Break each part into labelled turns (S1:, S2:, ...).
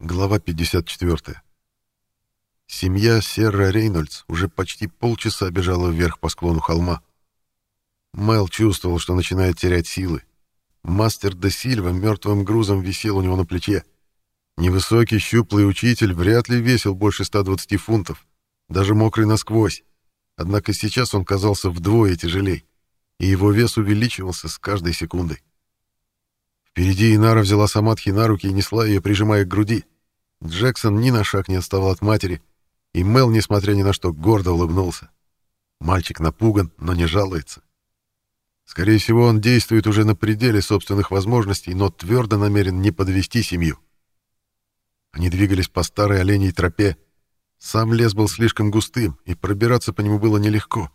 S1: Глава 54. Семья Серра Рейнольдс уже почти полчаса бежала вверх по склону холма. Мэл чувствовал, что начинает терять силы. Мастер де Сильва мертвым грузом висел у него на плече. Невысокий щуплый учитель вряд ли весил больше 120 фунтов, даже мокрый насквозь. Однако сейчас он казался вдвое тяжелей, и его вес увеличивался с каждой секундой. Впереди Инара взяла Самадхи на руки и несла ее, прижимая к груди. Джексон ни на шаг не отставал от матери, и Мел, несмотря ни на что, гордо улыбнулся. Мальчик напуган, но не жалуется. Скорее всего, он действует уже на пределе собственных возможностей, но твердо намерен не подвести семью. Они двигались по старой оленей тропе. Сам лес был слишком густым, и пробираться по нему было нелегко.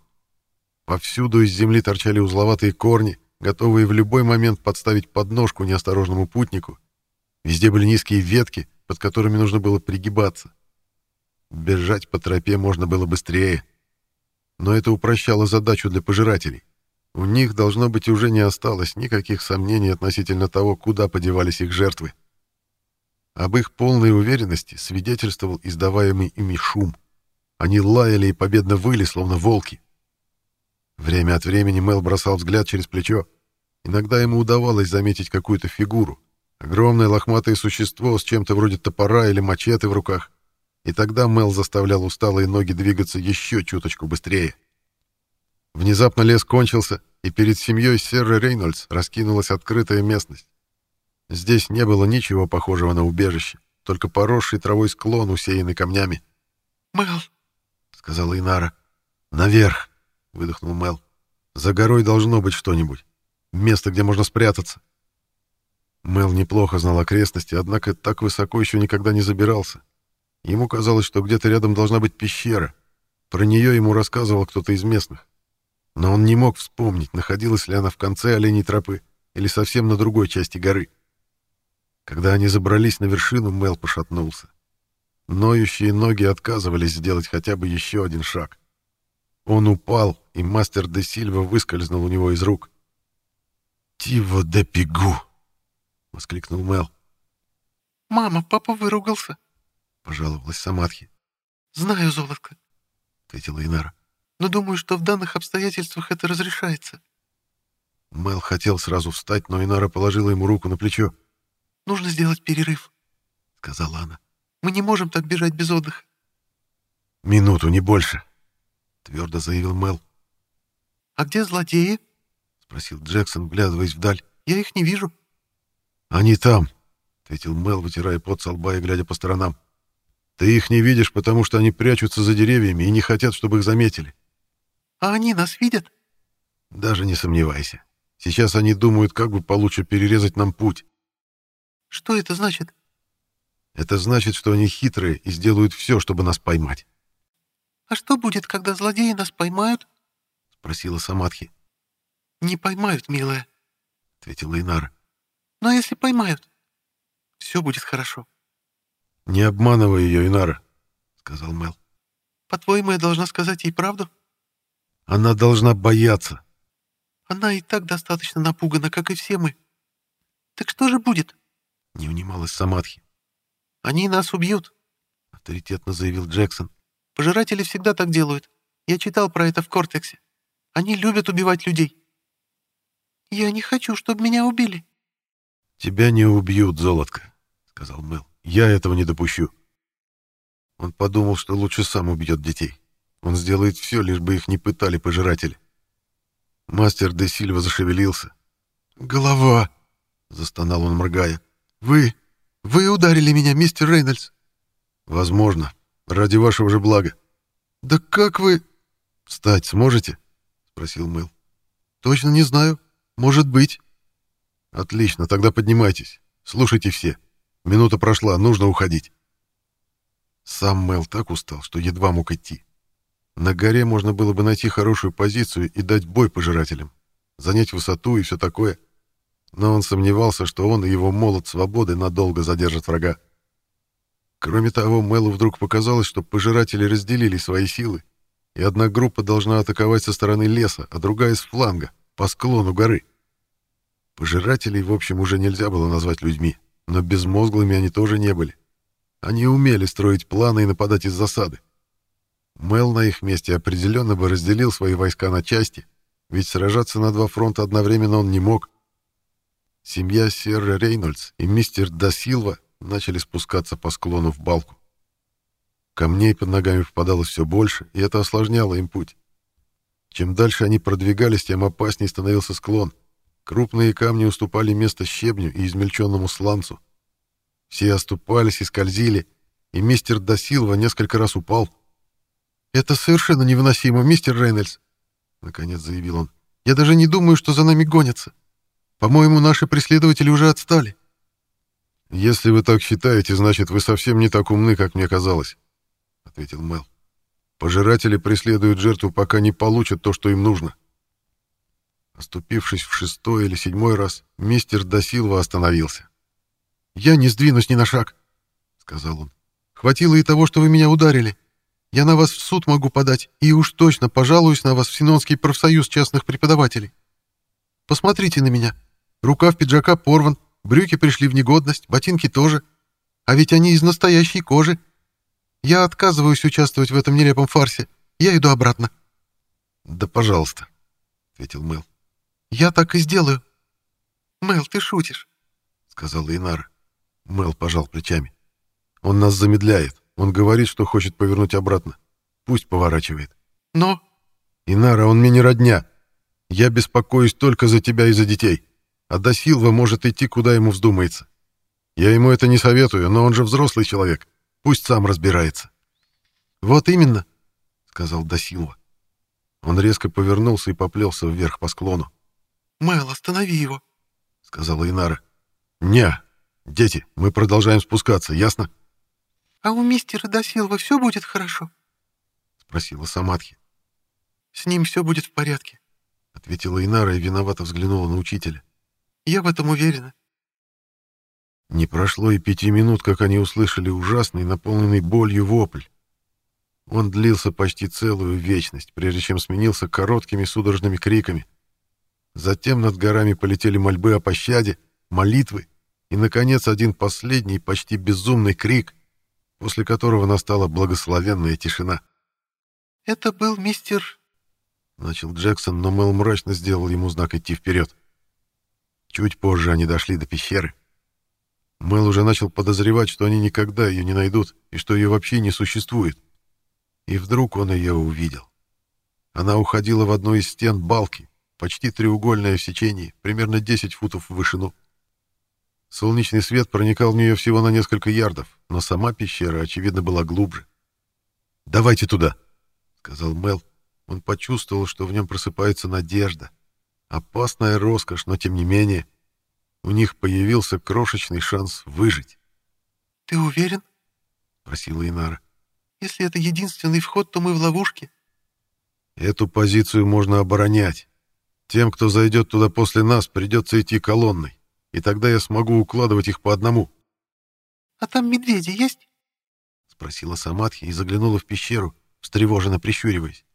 S1: Повсюду из земли торчали узловатые корни, готовые в любой момент подставить подножку неосторожному путнику. Везде были низкие ветки, под которыми нужно было пригибаться. Бежать по тропе можно было быстрее. Но это упрощало задачу для пожирателей. У них, должно быть, уже не осталось никаких сомнений относительно того, куда подевались их жертвы. Об их полной уверенности свидетельствовал издаваемый ими шум. Они лаяли и победно выли, словно волки. Время от времени Мел бросал взгляд через плечо. Иногда ему удавалось заметить какую-то фигуру. Огромное лохматое существо с чем-то вроде топора или мачете в руках. И тогда Мел заставлял усталые ноги двигаться еще чуточку быстрее. Внезапно лес кончился, и перед семьей Серры Рейнольдс раскинулась открытая местность. Здесь не было ничего похожего на убежище, только поросший травой склон, усеянный камнями.
S2: «Мэл», —
S1: сказала Инара. «Наверх!» — выдохнул Мел. «За горой должно быть что-нибудь. Место, где можно спрятаться». Мел неплохо знал окрестности, однако так высоко еще никогда не забирался. Ему казалось, что где-то рядом должна быть пещера. Про нее ему рассказывал кто-то из местных. Но он не мог вспомнить, находилась ли она в конце оленей тропы или совсем на другой части горы. Когда они забрались на вершину, Мел пошатнулся. Ноющие ноги отказывались сделать хотя бы еще один шаг. Он упал, и мастер де Сильва выскользнул у него из рук. «Тиво де Пигу!» — воскликнул Мел.
S2: «Мама, папа выругался», —
S1: пожаловалась Самадхи.
S2: «Знаю, золотко», —
S1: ответила Инара.
S2: «но думаю, что в данных обстоятельствах это разрешается».
S1: Мел хотел сразу встать, но Инара положила ему руку на плечо.
S2: «Нужно сделать перерыв», —
S1: сказала она.
S2: «Мы не можем так бежать без отдыха».
S1: «Минуту, не больше», — твердо заявил Мел.
S2: «А где злодеи?»
S1: — спросил Джексон, вглядываясь вдаль.
S2: «Я их не вижу».
S1: «Они там», — ответил Мел, вытирая пот со лба и глядя по сторонам. «Ты их не видишь, потому что они прячутся за деревьями и не хотят, чтобы их заметили».
S2: «А они нас видят?»
S1: «Даже не сомневайся. Сейчас они думают, как бы получше перерезать нам путь».
S2: «Что это значит?»
S1: «Это значит, что они хитрые и сделают все, чтобы нас поймать».
S2: «А что будет, когда злодеи нас поймают?»
S1: — спросила Самадхи.
S2: «Не поймают, милая», —
S1: ответила Инара.
S2: «Но если поймают, все будет хорошо».
S1: «Не обманывай ее, Инара», — сказал Мел.
S2: «По-твоему, я должна сказать ей правду?»
S1: «Она должна бояться».
S2: «Она и так достаточно напугана, как и все мы. Так что же будет?»
S1: — не унималась Самадхи.
S2: «Они нас убьют», —
S1: авторитетно заявил Джексон.
S2: Пожиратели всегда так делают. Я читал про это в Кортексе. Они любят убивать людей. Я не хочу, чтобы меня убили.
S1: Тебя не убьют, золотко, сказал Мэл. Я этого не допущу. Он подумал, что лучше сам убьет детей. Он сделает все, лишь бы их не пытали пожиратели. Мастер де Сильва зашевелился. «Голова!» — застонал он, моргая. «Вы... вы ударили меня, мистер Рейнольдс!» «Возможно», Ради вашего же блага. Да как вы... Встать сможете? Спросил Мэл. Точно не знаю. Может быть. Отлично, тогда поднимайтесь. Слушайте все. Минута прошла, нужно уходить. Сам Мэл так устал, что едва мог идти. На горе можно было бы найти хорошую позицию и дать бой пожирателям, занять высоту и все такое. Но он сомневался, что он и его молот свободы надолго задержат врага. Кроме того, Мэлу вдруг показалось, что пожиратели разделили свои силы, и одна группа должна атаковать со стороны леса, а другая с фланга, по склону горы. Пожирателей, в общем, уже нельзя было назвать людьми, но безмозглыми они тоже не были. Они умели строить планы и нападать из засады. Мел на их месте определенно бы разделил свои войска на части, ведь сражаться на два фронта одновременно он не мог. Семья Серра Рейнольдс и мистер Дасилва начали спускаться по склону в балку. Камней под ногами попадалось все больше, и это осложняло им путь. Чем дальше они продвигались, тем опаснее становился склон. Крупные камни уступали место щебню и измельченному сланцу. Все оступались и скользили, и мистер Дасилва несколько раз упал. «Это совершенно невыносимо, мистер Рейнольдс», — наконец заявил он. «Я даже не думаю, что за нами гонятся. По-моему, наши преследователи уже отстали». «Если вы так считаете, значит, вы совсем не так умны, как мне казалось», — ответил Мел. «Пожиратели преследуют жертву, пока не получат то, что им нужно». Оступившись в шестой или седьмой раз, мистер Досилва остановился. «Я не сдвинусь ни на шаг», — сказал он. «Хватило и того, что вы меня ударили. Я на вас в суд могу подать, и уж точно пожалуюсь на вас в Синонский профсоюз частных преподавателей. Посмотрите на меня. Рукав пиджака порван, Брюки пришли в негодность, ботинки тоже. А ведь они из настоящей кожи. Я отказываюсь участвовать в этом нелепом фарсе. Я иду обратно. — Да, пожалуйста, — ответил Мэл. — Я так и сделаю. — Мэл, ты шутишь, — сказала Инара. Мэл пожал плечами. — Он нас замедляет. Он говорит, что хочет повернуть обратно. Пусть поворачивает. — Но... — Инара, он мне не родня. Я беспокоюсь только за тебя и за детей. — а до Силва может идти, куда ему вздумается. Я ему это не советую, но он же взрослый человек. Пусть сам разбирается. Вот именно, сказал Досилва. Он резко повернулся и поплелся вверх по склону. Мэл, останови его, сказала Инара. Не, дети, мы продолжаем спускаться, ясно? А у мистера Досилва все будет хорошо? спросила Самадхи. С ним все будет в порядке, ответила Инара и виновато взглянула на учителя. Я в этом уверена. Не прошло и пяти минут, как они услышали ужасный, наполненный болью вопль. Он длился почти целую вечность, прежде чем сменился короткими судорожными криками. Затем над горами полетели мольбы о пощаде, молитвы и, наконец, один последний, почти безумный крик, после которого настала благословенная тишина. «Это был мистер...» — начал Джексон, но Мэл мрачно сделал ему знак идти вперед. Чуть позже они дошли до пещеры. Мэл уже начал подозревать, что они никогда ее не найдут и что ее вообще не существует. И вдруг он ее увидел. Она уходила в одну из стен балки, почти треугольное в сечении, примерно 10 футов в вышину. Солнечный свет проникал в нее всего на несколько ярдов, но сама пещера, очевидно, была глубже. «Давайте туда», — сказал Мел. Он почувствовал, что в нем просыпается надежда — Опасная роскошь, но тем не менее, у них появился крошечный шанс выжить. «Ты уверен?» — спросила Инара. «Если это единственный вход, то мы в ловушке». «Эту позицию можно оборонять. Тем, кто зайдет туда после нас, придется идти колонной, и тогда я смогу укладывать их по одному». «А там медведи есть?» — спросила Самадхи и заглянула в пещеру, встревоженно прищуриваясь.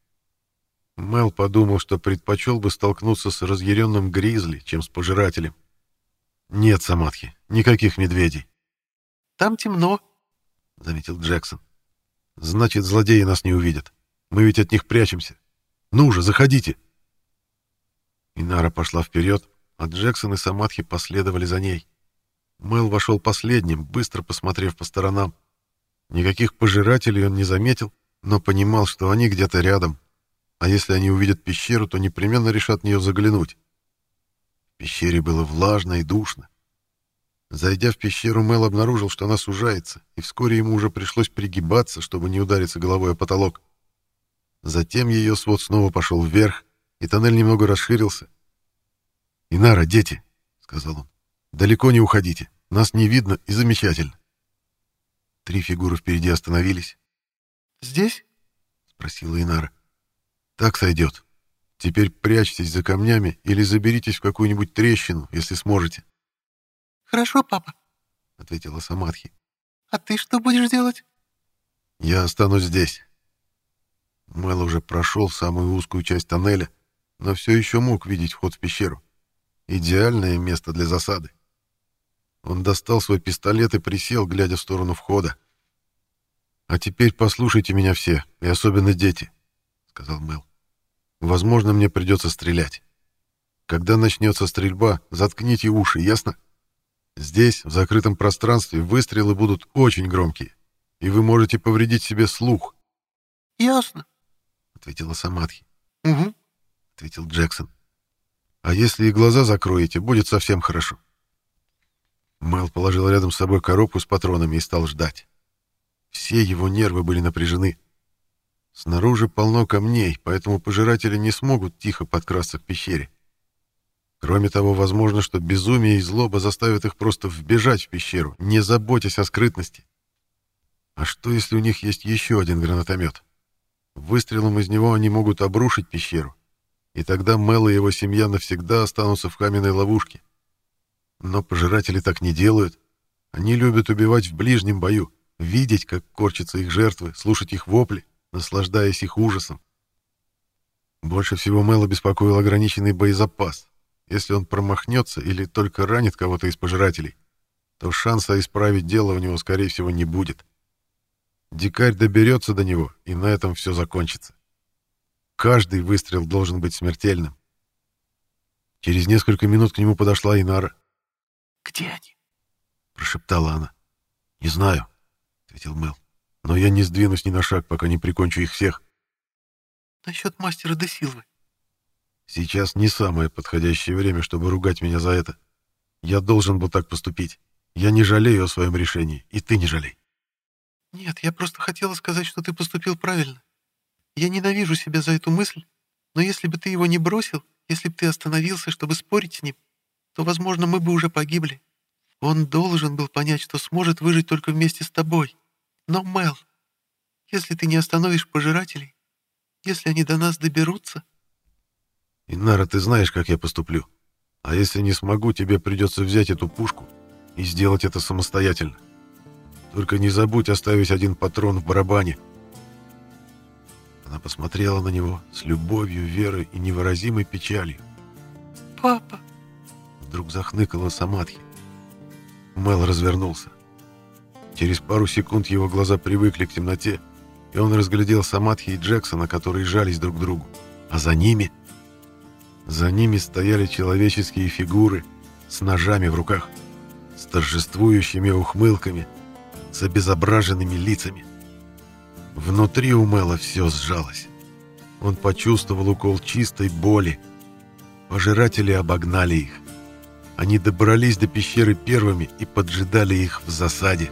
S1: Мел подумал, что предпочел бы столкнуться с разъяренным гризли, чем с пожирателем. «Нет, Самадхи, никаких медведей». «Там темно», — заметил Джексон. «Значит, злодеи нас не увидят. Мы ведь от них прячемся. Ну же, заходите!» Инара пошла вперед, а Джексон и Самадхи последовали за ней. Мел вошел последним, быстро посмотрев по сторонам. Никаких пожирателей он не заметил, но понимал, что они где-то рядом, а если они увидят пещеру, то непременно решат в нее заглянуть. В пещере было влажно и душно. Зайдя в пещеру, Мел обнаружил, что она сужается, и вскоре ему уже пришлось пригибаться, чтобы не удариться головой о потолок. Затем ее свод снова пошел вверх, и тоннель немного расширился. «Инара, дети!» — сказал он. «Далеко не уходите. Нас не видно и замечательно». Три фигуры впереди остановились. «Здесь?» — спросила Инара. Так сойдет. Теперь прячьтесь за камнями или заберитесь в какую-нибудь трещину, если сможете. Хорошо, папа, ответила Самадхи. А ты что будешь делать? Я останусь здесь. Мэл уже прошел самую узкую часть тоннеля, но все еще мог видеть вход в пещеру. Идеальное место для засады. Он достал свой пистолет и присел, глядя в сторону входа. «А теперь послушайте меня все, и особенно дети», — сказал Мэл. «Возможно, мне придется стрелять. Когда начнется стрельба, заткните уши, ясно? Здесь, в закрытом пространстве, выстрелы будут очень громкие, и вы можете повредить себе слух».
S2: «Ясно», —
S1: ответила Самадхи.
S2: «Угу», —
S1: ответил Джексон. «А если и глаза закроете, будет совсем хорошо». Мэл положил рядом с собой коробку с патронами и стал ждать. Все его нервы были напряжены. Снаружи полно камней, поэтому пожиратели не смогут тихо подкрасться к пещере. Кроме того, возможно, что безумие и злоба заставят их просто вбежать в пещеру, не заботясь о скрытности. А что, если у них есть еще один гранатомет? Выстрелом из него они могут обрушить пещеру, и тогда Мэл и его семья навсегда останутся в каменной ловушке. Но пожиратели так не делают. Они любят убивать в ближнем бою, видеть, как корчатся их жертвы, слушать их вопли, наслаждаясь их ужасом. Больше всего Мэла беспокоил ограниченный боезапас. Если он промахнется или только ранит кого-то из пожирателей, то шанса исправить дело у него, скорее всего, не будет. Дикарь доберется до него, и на этом все закончится. Каждый выстрел должен быть смертельным. Через несколько минут к нему подошла Инара.
S2: «Где они?»
S1: — прошептала она. «Не знаю», — ответил Мэл. «Но я не сдвинусь ни на шаг, пока не прикончу их всех».
S2: «Насчет мастера де Силвы».
S1: «Сейчас не самое подходящее время, чтобы ругать меня за это. Я должен был так поступить. Я не жалею о своем решении, и ты не жалей».
S2: «Нет, я просто хотела сказать, что ты поступил правильно. Я ненавижу себя за эту мысль, но если бы ты его не бросил, если бы ты остановился, чтобы спорить с ним, то, возможно, мы бы уже погибли. Он должен был понять, что сможет выжить только вместе с тобой. Но, Мел, если ты не остановишь пожирателей, если они до нас доберутся...»
S1: «Инара, ты знаешь, как я поступлю. А если не смогу, тебе придется взять эту пушку и сделать это самостоятельно. Только не забудь оставить один патрон в барабане». Она посмотрела на него с любовью, верой и невыразимой печалью.
S2: «Папа!»
S1: Вдруг захныкала Самадхи. Мел развернулся. Через пару секунд его глаза привыкли к темноте, и он разглядел Самадхи и Джексона, которые жались друг к другу. А за ними... За ними стояли человеческие фигуры с ножами в руках, с торжествующими ухмылками, с обезображенными лицами. Внутри у Мела все сжалось. Он почувствовал укол чистой боли. Пожиратели обогнали их. Они добрались до пещеры первыми и поджидали их в засаде.